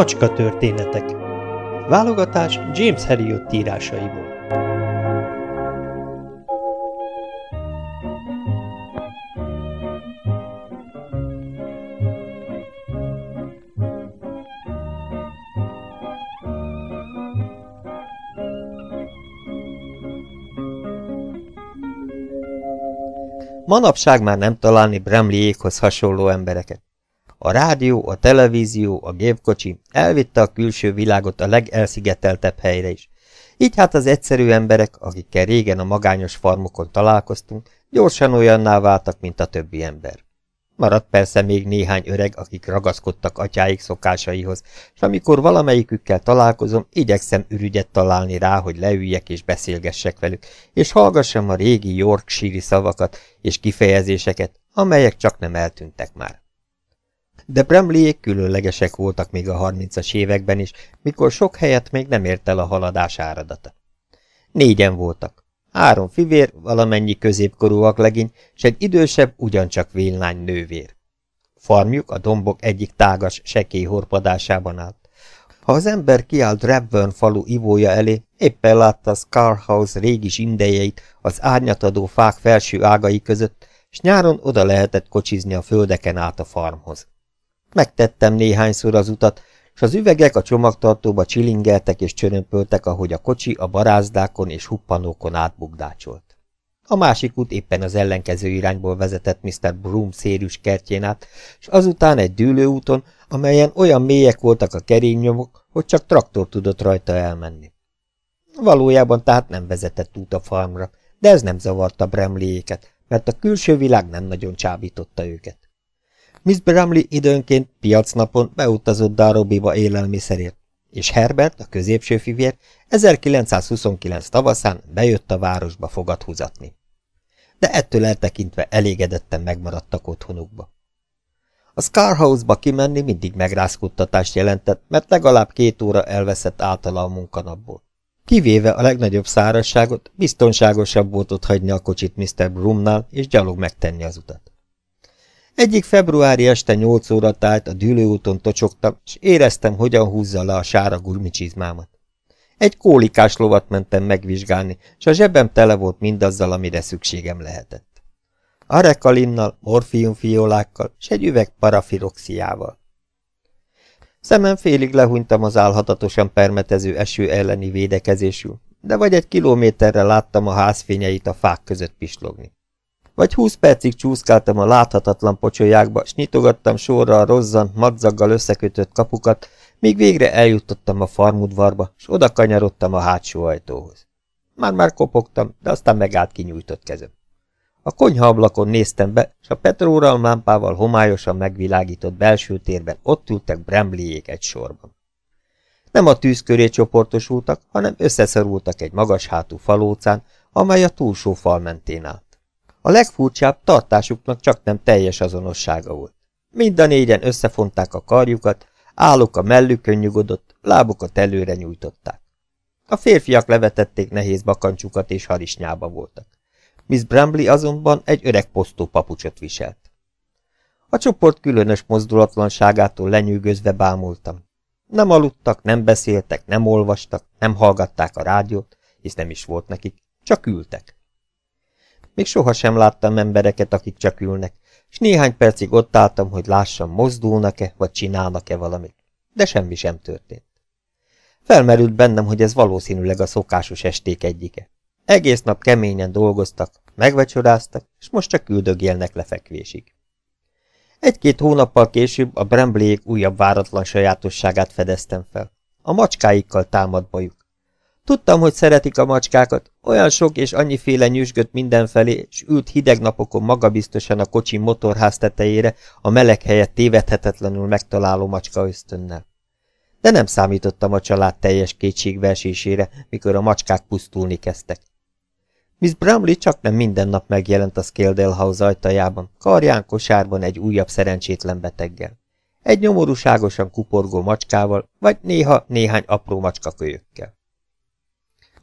Macska történetek Válogatás James Herriot írásaiból Manapság már nem találni Bramleyékhoz hasonló embereket. A rádió, a televízió, a gépkocsi elvitte a külső világot a legelszigeteltebb helyre is. Így hát az egyszerű emberek, akikkel régen a magányos farmokon találkoztunk, gyorsan olyanná váltak, mint a többi ember. Maradt persze még néhány öreg, akik ragaszkodtak atyáik szokásaihoz, és amikor valamelyikükkel találkozom, igyekszem ürügyet találni rá, hogy leüljek és beszélgessek velük, és hallgassam a régi Yorkshire szavakat és kifejezéseket, amelyek csak nem eltűntek már. De Bramleyék különlegesek voltak még a harmincas években is, mikor sok helyet még nem ért el a haladás áradata. Négyen voltak. Három fivér, valamennyi középkorúak legény, s egy idősebb, ugyancsak vélnány nővér. Farmjuk a dombok egyik tágas, sekély horpadásában állt. Ha az ember kiállt Rabburn falu ivója elé, éppen látta Scarhouse régi zsindejeit az árnyatadó fák felső ágai között, s nyáron oda lehetett kocsizni a földeken át a farmhoz. Megtettem néhányszor az utat, s az üvegek a csomagtartóba csilingeltek és csörömpöltek, ahogy a kocsi a barázdákon és huppanókon átbukdácsolt. A másik út éppen az ellenkező irányból vezetett Mr. Broom szérűs kertjén át, és azután egy dűlőúton, amelyen olyan mélyek voltak a kerénynyomok, hogy csak traktor tudott rajta elmenni. Valójában tehát nem vezetett út a farmra, de ez nem zavarta Bramleyéket, mert a külső világ nem nagyon csábította őket. Miss Bramley időnként piacnapon beutazott Darobiba élelmiszerért, és Herbert, a középső fivér, 1929 tavaszán bejött a városba fogat húzatni. De ettől eltekintve elégedetten megmaradtak otthonukba. A Scarhouse-ba kimenni mindig megrázkódtatást jelentett, mert legalább két óra elveszett általa a munkanapból. Kivéve a legnagyobb szárazságot, biztonságosabb volt ott hagyni a kocsit Mr. Broomnál, és gyalog megtenni az utat. Egyik februári este nyolc óra tájt a dűlőúton tocsogtam, és éreztem, hogyan húzza le a sára gurmicsizmámat. Egy kólikás lovat mentem megvizsgálni, és a zsebem tele volt mindazzal, amire szükségem lehetett. Arekalinnal, morfiumfiolákkal, és egy üveg parafiroxiával. Szemem félig lehúnytam az álhatatosan permetező eső elleni védekezésül, de vagy egy kilométerre láttam a házfényeit a fák között pislogni. Vagy húsz percig csúszkáltam a láthatatlan pocsolyákba, s nyitogattam sorra a rozzan, madzaggal összekötött kapukat, míg végre eljutottam a farmudvarba, s oda kanyarodtam a hátsó ajtóhoz. Már-már kopogtam, de aztán megállt kinyújtott kezem. A konyhaablakon néztem be, és a petróral lámpával homályosan megvilágított belső térben ott ültek Bramleyék egy sorban. Nem a tűz köré csoportosultak, hanem összeszorultak egy magas hátú falócán, amely a túlsó fal mentén állt. A legfurcsább tartásuknak csak nem teljes azonossága volt. Mind a négyen összefonták a karjukat, állok a mellükön nyugodott, lábukat előre nyújtották. A férfiak levetették nehéz bakancsukat és harisnyába voltak. Miss Bramley azonban egy öreg posztó papucsot viselt. A csoport különös mozdulatlanságától lenyűgözve bámultam. Nem aludtak, nem beszéltek, nem olvastak, nem hallgatták a rádiót, hisz nem is volt nekik, csak ültek. Még sohasem láttam embereket, akik csak ülnek, és néhány percig ott álltam, hogy lássam, mozdulnak-e, vagy csinálnak-e valamit. De semmi sem történt. Felmerült bennem, hogy ez valószínűleg a szokásos esték egyike. Egész nap keményen dolgoztak, megvecsoráztak, és most csak üldögélnek lefekvésig. Egy-két hónappal később a Bremblék újabb váratlan sajátosságát fedeztem fel. A macskáikkal támad bajuk. Tudtam, hogy szeretik a macskákat, olyan sok és annyiféle nyüzsgött mindenfelé, és ült hideg napokon magabiztosan a kocsi motorház tetejére, a meleg helyet tévedhetetlenül megtaláló macska ösztönnel. De nem számítottam a család teljes kétségveesésére, mikor a macskák pusztulni kezdtek. Miss Bramley csak nem minden nap megjelent a Scaledale House ajtajában, karján kosárban egy újabb szerencsétlen beteggel. Egy nyomorúságosan kuporgó macskával, vagy néha néhány apró macskakölyökkel.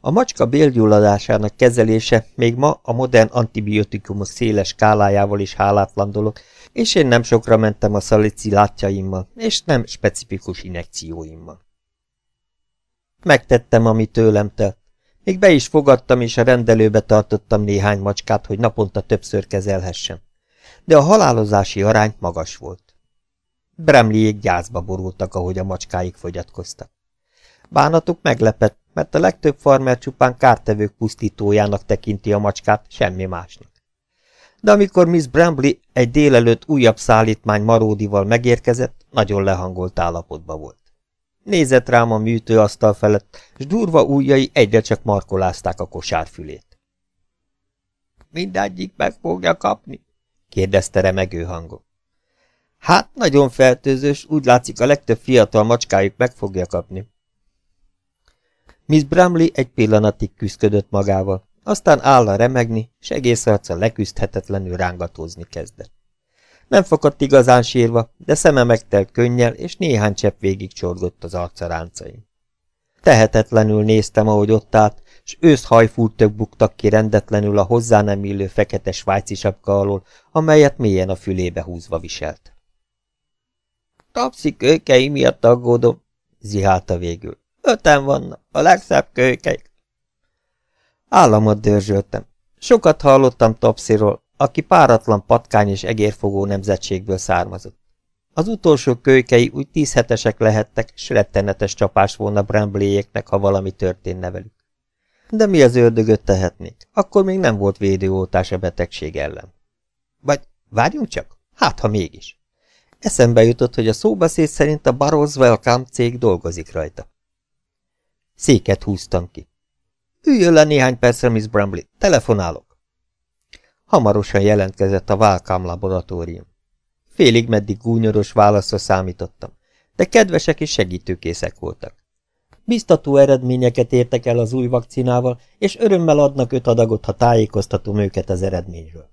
A macska bélgyulladásának kezelése még ma a modern antibiotikumok széles skálájával is hálátlan dolog, és én nem sokra mentem a szalici látjaimmal, és nem specifikus inekcióimmal. Megtettem, ami tőlem telt. Még be is fogadtam, és a rendelőbe tartottam néhány macskát, hogy naponta többször kezelhessem. De a halálozási arány magas volt. Bremliék gyászba borultak, ahogy a macskáik fogyatkoztak. Bánatuk meglepett, mert a legtöbb farmer csupán kártevők pusztítójának tekinti a macskát, semmi másnak. De amikor Miss Brambley egy délelőtt újabb szállítmány maródival megérkezett, nagyon lehangolt állapotba volt. Nézett rám a műtőasztal felett, s durva ujjai egyre csak markolázták a kosárfülét. Mindegyik meg fogja kapni? kérdezte remegő hangon. Hát, nagyon fertőzős, úgy látszik a legtöbb fiatal macskájuk meg fogja kapni. Miss Bramley egy pillanatig küzdködött magával, aztán álla remegni, s egész arca leküzdhetetlenül rángatózni kezdett. Nem fakadt igazán sírva, de szeme megtelt könnyel, és néhány csepp végig csorgott az arca ráncaim. Tehetetlenül néztem, ahogy ott állt, s őszhajfúrtök buktak ki rendetlenül a hozzá nem illő fekete svájci sapka alól, amelyet mélyen a fülébe húzva viselt. Tapszi kölykei miatt aggódom, zihálta végül. Öten vannak, a legszebb kölykeik. Államot dörzsöltem. Sokat hallottam Topsziról, aki páratlan patkány és egérfogó nemzetségből származott. Az utolsó kölykei úgy tízhetesek lehettek, s rettenetes csapás volna Brambléjéknek, ha valami történne velük. De mi az ördögöt tehetnék? Akkor még nem volt védőoltás a betegség ellen. Vagy várjunk csak, hát ha mégis. Eszembe jutott, hogy a szóbeszéd szerint a Barrows Welcome cég dolgozik rajta. Széket húztam ki. Üljön le néhány percre, Miss Bramley, telefonálok. Hamarosan jelentkezett a Welcome laboratórium. Félig meddig gúnyoros válaszra számítottam, de kedvesek és segítőkészek voltak. Biztató eredményeket értek el az új vakcinával, és örömmel adnak öt adagot, ha tájékoztatom őket az eredményről.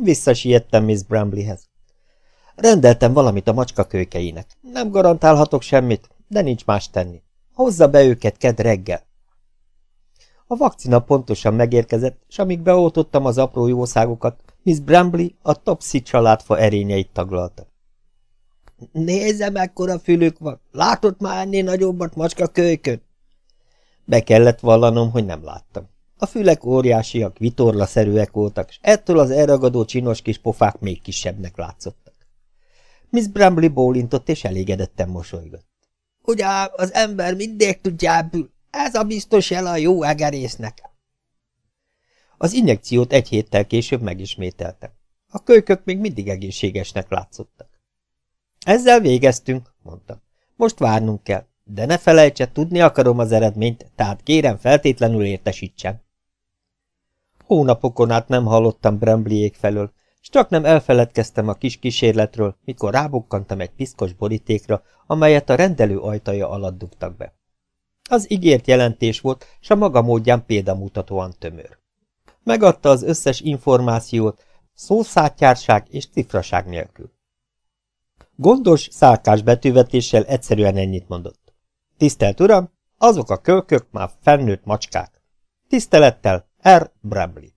Visszasiettem Miss Brambleyhez. Rendeltem valamit a macska kölykeinek. Nem garantálhatok semmit, de nincs más tenni. Hozza be őket ked reggel. A vakcina pontosan megérkezett, és amíg beoltottam az apró jószágokat, Miss Brambley a Topsy családfa erényeit taglalta. Nézze, mekkora fülük van! Látott már ennél nagyobbat macska kölykön? Be kellett vallanom, hogy nem láttam. A fülek óriásiak, vitorlaszerűek voltak, és ettől az elragadó csinos kis pofák még kisebbnek látszottak. Miss Brambley bólintott, és elégedetten mosolygott. Ugye az ember mindig tud gyábül, ez a biztos jel a jó egerésznek. Az injekciót egy héttel később megismételtem. A kölykök még mindig egészségesnek látszottak. Ezzel végeztünk, mondtam. Most várnunk kell, de ne felejtse, tudni akarom az eredményt, tehát kérem feltétlenül értesítsen. Hónapokon át nem hallottam Brambliék felől, és csak nem elfeledkeztem a kis kísérletről, mikor rábukkantam egy piszkos borítékra, amelyet a rendelő ajtaja alatt dugtak be. Az ígért jelentés volt, s a maga módján példamutatóan tömör. Megadta az összes információt, szószátjárság és cifraság nélkül. Gondos, szálkás betűvetéssel egyszerűen ennyit mondott. Tisztelt uram, azok a kölkök már fennőtt macskák. Tisztelettel, R. Bramley.